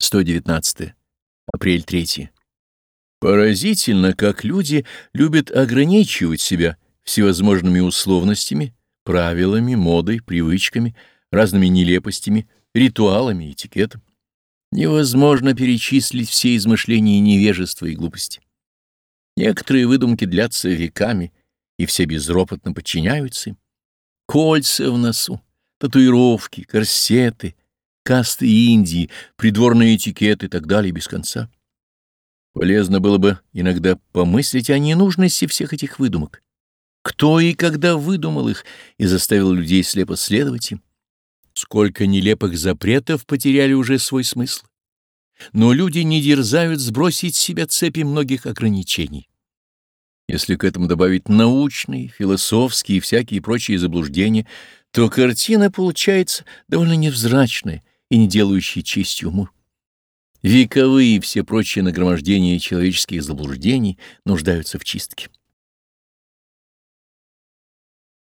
119. Апрель 3. Поразительно, как люди любят ограничивать себя всевозможными условностями, правилами, модой, привычками, разными нелепостями, ритуалами, этикетом. Невозможно перечислить все измышления невежества и глупости. Некоторые выдумки длятся веками, и все безропотно подчиняются им. Кольца в носу, татуировки, корсеты, касты Индии, придворные этикеты и так далее без конца. Полезно было бы иногда помыслить о ненужности всех этих выдумок. Кто и когда выдумал их и заставил людей слепо следовать им? Сколько нелепых запретов потеряли уже свой смысл. Но люди не дерзают сбросить с себя цепи многих ограничений. Если к этому добавить научные, философские и всякие прочие заблуждения, то картина получается довольно невзрачная и не делающая честь уму. Вековые и все прочие нагромождения человеческих заблуждений нуждаются в чистке.